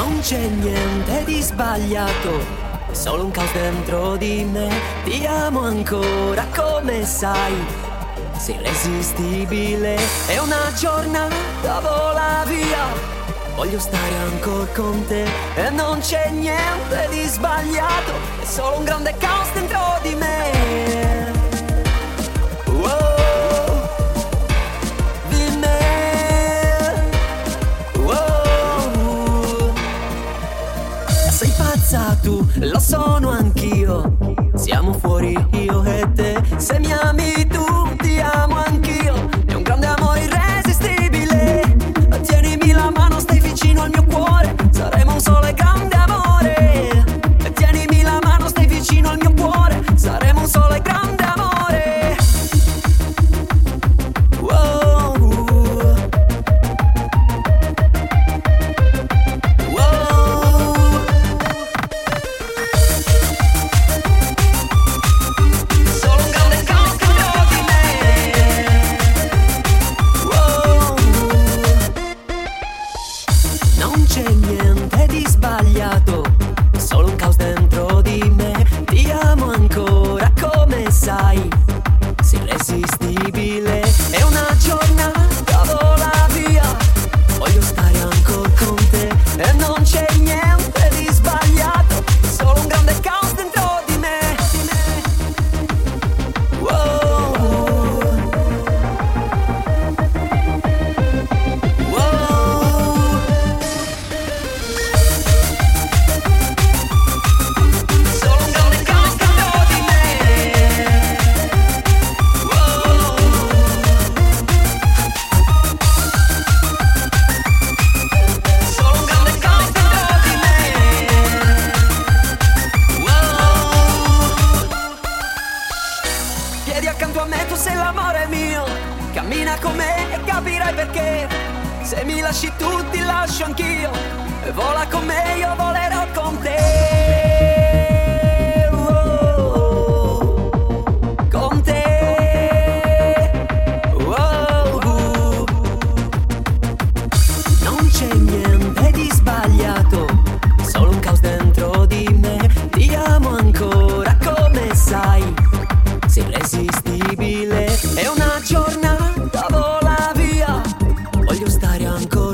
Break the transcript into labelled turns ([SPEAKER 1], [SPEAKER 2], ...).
[SPEAKER 1] Non c'è niente di sbagliato, solo un caos dentro di me. Ti amo ancora come sai, sei irresistibile. È una giornata vola via. Voglio stare ancora con te e non c'è niente di sbagliato, è solo un grande caos Sei pazza tu, lo sono anch'io. Siamo fuori io e te. Se mi ami l'amore mio. Cammina con me e capirai perché. Se mi lasci tu, ti lascio anch'io. E vola I'm.